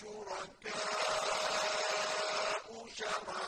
شُرَكَاءُ شَرَعُوا